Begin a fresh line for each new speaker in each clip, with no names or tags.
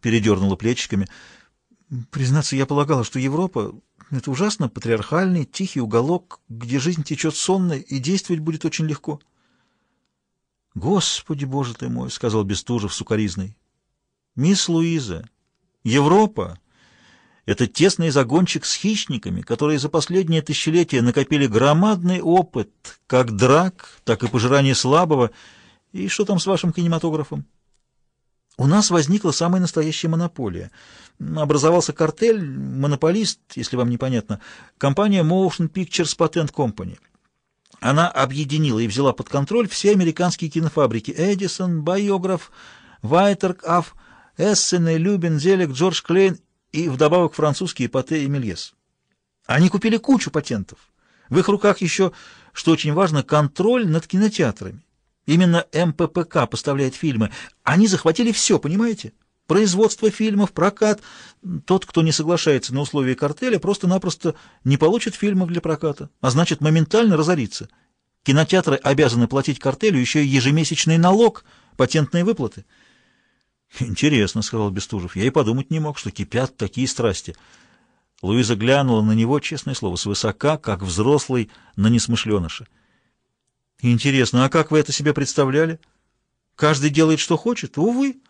передернула плечиками. Признаться, я полагала, что Европа — это ужасно патриархальный, тихий уголок, где жизнь течет сонно и действовать будет очень легко. «Господи, боже ты мой!» — сказал Бестужев сукоризной. «Мисс Луиза, Европа — это тесный загончик с хищниками, которые за последние тысячелетия накопили громадный опыт, как драк, так и пожирания слабого. И что там с вашим кинематографом?» У нас возникла самая настоящая монополия. Образовался картель, монополист, если вам непонятно, компания Motion Pictures Patent Company. Она объединила и взяла под контроль все американские кинофабрики Эдисон, Байограф, Вайтерк, Аф, Эссене, Любин, Зелек, Джордж Клейн и вдобавок французские Пате и Мельес. Они купили кучу патентов. В их руках еще, что очень важно, контроль над кинотеатрами. Именно МППК поставляет фильмы. Они захватили все, понимаете? Производство фильмов, прокат. Тот, кто не соглашается на условия картеля, просто-напросто не получит фильмов для проката, а значит моментально разорится. Кинотеатры обязаны платить картелю еще и ежемесячный налог, патентные выплаты. «Интересно», — сказал Бестужев. «Я и подумать не мог, что кипят такие страсти». Луиза глянула на него, честное слово, свысока, как взрослый на несмышленыша. Интересно, а как вы это себе представляли? Каждый делает, что хочет? Увы.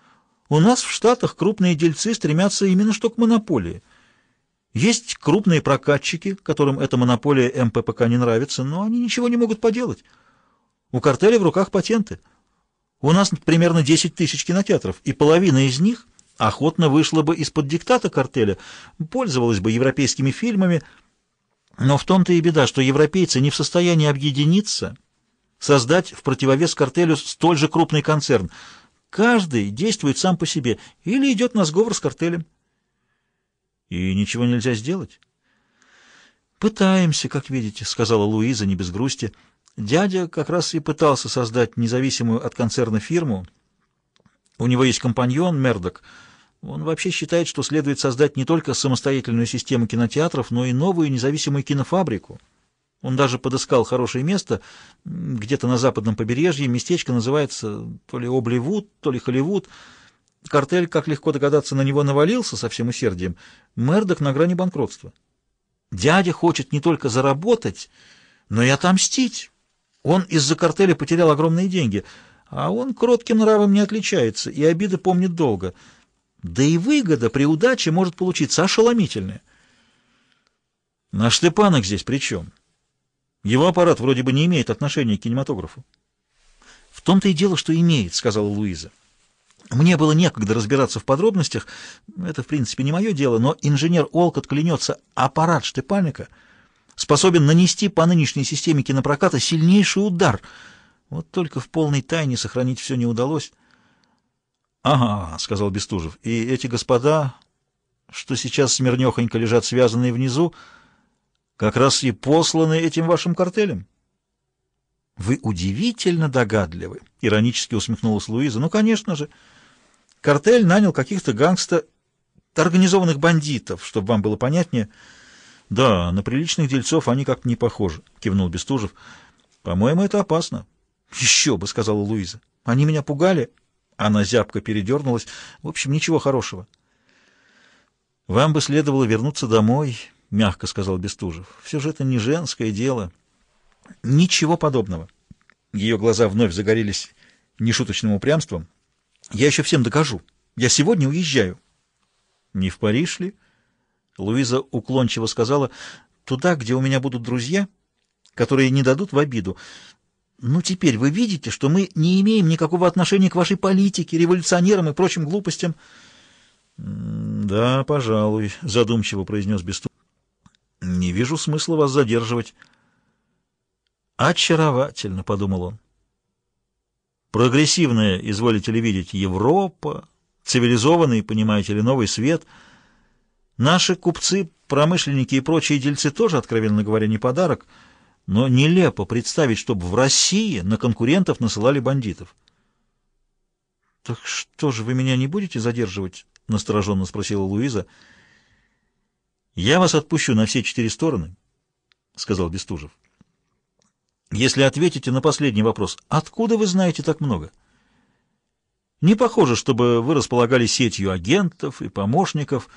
У нас в Штатах крупные дельцы стремятся именно что к монополии. Есть крупные прокатчики, которым эта монополия МППК не нравится, но они ничего не могут поделать. У картеля в руках патенты. У нас примерно 10 тысяч кинотеатров, и половина из них охотно вышла бы из-под диктата картеля, пользовалась бы европейскими фильмами, но в том-то и беда, что европейцы не в состоянии объединиться создать в противовес картелю столь же крупный концерн. Каждый действует сам по себе или идет на сговор с картелем. И ничего нельзя сделать? «Пытаемся, как видите», — сказала Луиза не без грусти. «Дядя как раз и пытался создать независимую от концерна фирму. У него есть компаньон Мердок. Он вообще считает, что следует создать не только самостоятельную систему кинотеатров, но и новую независимую кинофабрику». Он даже подыскал хорошее место, где-то на западном побережье. Местечко называется то ли Обливуд, то ли Холливуд. Картель, как легко догадаться, на него навалился со всем усердием. Мердок на грани банкротства. Дядя хочет не только заработать, но и отомстить. Он из-за картеля потерял огромные деньги, а он кротким нравом не отличается и обиды помнит долго. Да и выгода при удаче может получиться ошеломительная. Наш Степанок здесь при чем? Его аппарат вроде бы не имеет отношения к кинематографу. В том-то и дело, что имеет, сказала Луиза. Мне было некогда разбираться в подробностях, это, в принципе, не мое дело, но инженер Олкот клянется, аппарат Штепаника способен нанести по нынешней системе кинопроката сильнейший удар. Вот только в полной тайне сохранить все не удалось. — Ага, — сказал Бестужев, — и эти господа, что сейчас смирнехонько лежат связанные внизу, — как раз и посланы этим вашим картелем. Вы удивительно догадливы, иронически усмехнулась Луиза. Ну, конечно же. Картель нанял каких-то гангста, организованных бандитов, чтобы вам было понятнее. Да, на приличных дельцов они как-то не похожи, кивнул Бестужев. По-моему, это опасно. Еще бы, сказала Луиза. Они меня пугали. Она зябко передернулась. В общем, ничего хорошего. Вам бы следовало вернуться домой, — мягко сказал Бестужев. — Все же это не женское дело. — Ничего подобного. Ее глаза вновь загорелись нешуточным упрямством. — Я еще всем докажу. Я сегодня уезжаю. — Не в Париж ли? Луиза уклончиво сказала. — Туда, где у меня будут друзья, которые не дадут в обиду. Ну, теперь вы видите, что мы не имеем никакого отношения к вашей политике, революционерам и прочим глупостям. — Да, пожалуй, — задумчиво произнес Бестужев. Вижу смысла вас задерживать. Очаровательно, — подумал он. Прогрессивная, изволите ли видеть, Европа, цивилизованный, понимаете ли, новый свет. Наши купцы, промышленники и прочие дельцы тоже, откровенно говоря, не подарок, но нелепо представить, чтобы в России на конкурентов насылали бандитов. — Так что же, вы меня не будете задерживать? — настороженно спросила Луиза. — «Я вас отпущу на все четыре стороны», — сказал Бестужев. «Если ответите на последний вопрос, откуда вы знаете так много?» Не похоже, чтобы вы располагали сетью агентов и помощников,